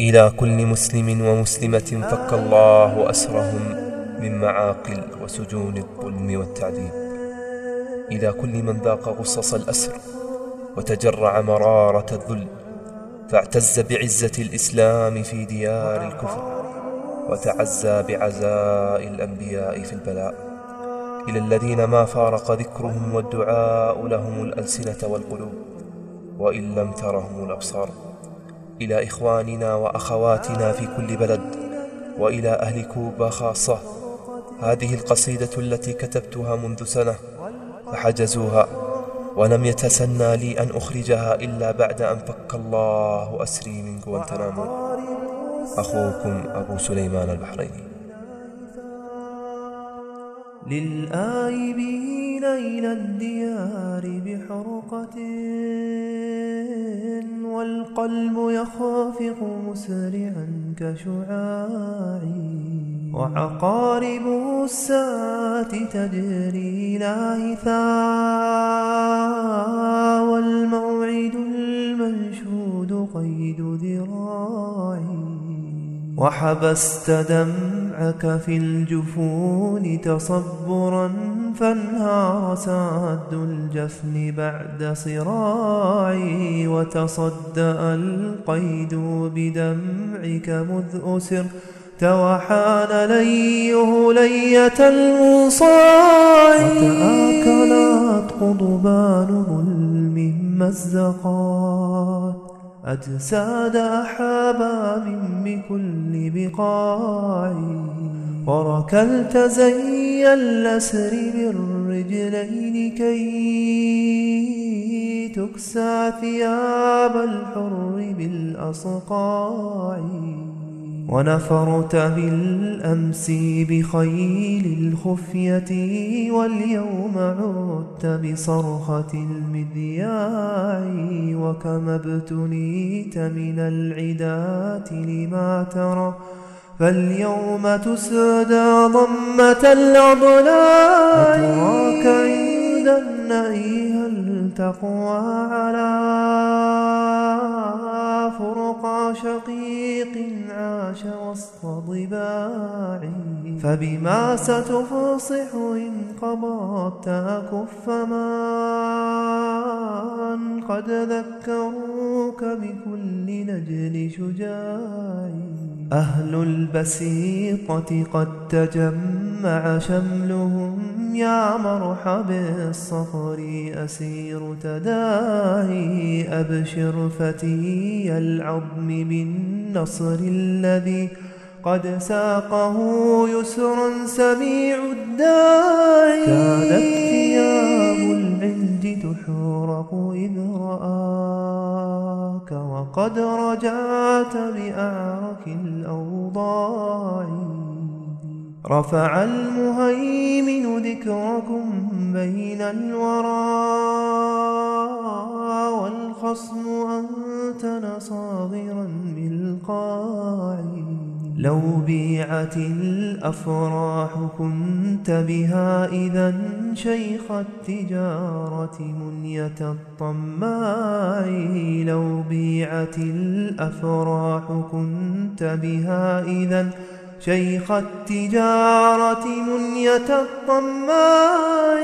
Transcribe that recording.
إلى كل مسلم ومسلمة فك الله أسرهم من معاقل وسجون الظلم والتعذيب. إلى كل من ذاق غصص الأسر وتجرع مرارة الذل فاعتز بعزة الإسلام في ديار الكفر وتعزى بعزاء الأنبياء في البلاء. إلى الذين ما فارق ذكرهم والدعاء لهم الألسنة والقلوب وإن لم ترهم الأبصار. إلى إخواننا وأخواتنا في كل بلد وإلى أهل كوبا خاصة. هذه القصيدة التي كتبتها منذ سنة فحجزوها ولم يتسنى لي أن أخرجها إلا بعد أن فك الله أسري من غوانتنامو أخوكم أبو سليمان البحريني. للآيبين إلى الديار بحرقة والقلب يخافق مسرعا كشعاع وعقارب الساعة تجري لاهثا والموعد المنشود قيد ذراعي. وحبست دمعك في الجفون تصبرا فانهار ساد الجفن بعد صراعي وتصدأ القيد بدمعك مذ أسر توحان ليه لية المصاع وتآكلت قضبان ظلم مزقات. أجساد أحباب بكل بقاع. وركلت زي الأسر بالرجلين كي تكسى ثياب الحر بالأصقاع. ونفرت بالأمس بخيل الخفية واليوم عدت بصرخة المذياع وكما ابتليت من العدات لما ترى فاليوم تسدى ضمة العضلاء وتراك عند النهي هل تقوى على فرقى شقيق عاش وسط ضباع فبما ستفصح إن قبضت أكف من قد ذكروك بكل نجل شجاع أهل البسيطة قد تجمع شملهم. يا مرحب الصخر أسير تداعي. أبشر فتي العظم بالنصر الذي قد ساقه يسرا سميع الداعي. كانت ثياب العند تحرق إذ رآك وقد رجعت بأعرك الأوضاع. رفع المهيمن ذكركم بين الورى والخصم أنتن صاغرا بالقاع لو بيعت الأفراح كنت بها إذا شيخ التجارة منية الطماع. لو بيعت الأفراح كنت بها إذا شيخ التجارة منية الطماع